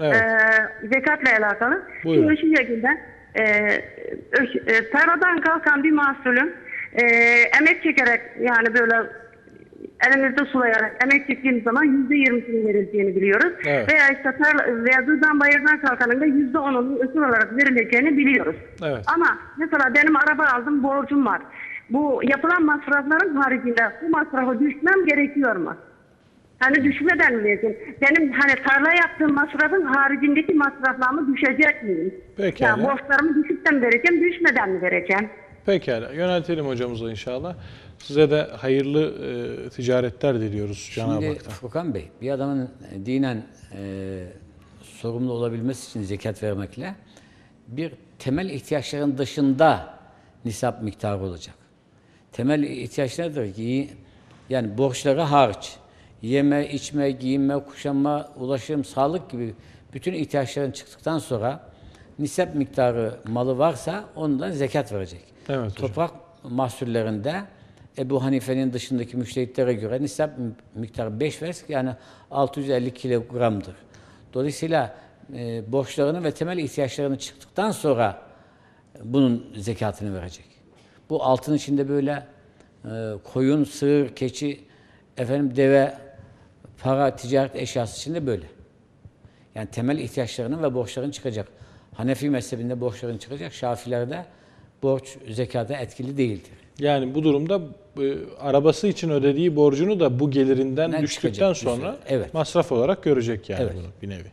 Evet. Ee, zekatla alakalı. Buyurun. Şimdi şu şekilde e, e, tarladan kalkan bir mahsulün e, emek çekerek yani böyle elimizde sulayarak emek çektiğimiz zaman yüzde yirmisini verileceğini biliyoruz. Evet. Veya işte tarla, veya dızdan bayırdan kalkanın da yüzde onunun ösül olarak verileceğini biliyoruz. Evet. Ama mesela benim araba aldım borcum var. Bu yapılan masrafların haricinde bu masrafı düşmem gerekiyor mu? Hani düşmeden mi vereceğim? Benim hani tarla yaptığım masrafın haricindeki masraflarımı düşecek miyim? Pekala. Ya borçlarımı düşükten vereceğim, düşmeden mi vereceğim? Pekala. Yöneltelim hocamıza inşallah. Size de hayırlı e, ticaretler diliyoruz Cenab-ı Şimdi Hak'tan. Furkan Bey, bir adamın e, dinen e, sorumlu olabilmesi için zekat vermekle bir temel ihtiyaçların dışında nisap miktarı olacak. Temel ihtiyaç nedir ki? Yani borçları harç, yeme, içme, giyinme, kuşanma, ulaşım, sağlık gibi bütün ihtiyaçların çıktıktan sonra nisap miktarı malı varsa ondan zekat verecek. Evet hocam. Toprak mahsullerinde Ebu Hanife'nin dışındaki müştehitlere göre nisap miktarı 5 vesk yani 650 kilogramdır. Dolayısıyla e, borçlarını ve temel ihtiyaçlarını çıktıktan sonra bunun zekatını verecek. Bu altın içinde böyle e, koyun, sığır, keçi, efendim deve, para, ticaret eşyası içinde böyle. Yani temel ihtiyaçlarının ve borçların çıkacak. Hanefi mezhebinde borçların çıkacak. Şafilerde borç zekata etkili değildir. Yani bu durumda e, arabası için ödediği borcunu da bu gelirinden Ben düştükten çıkacak, sonra. Evet. masraf olarak görecek yani Evet. bunu bir nevi.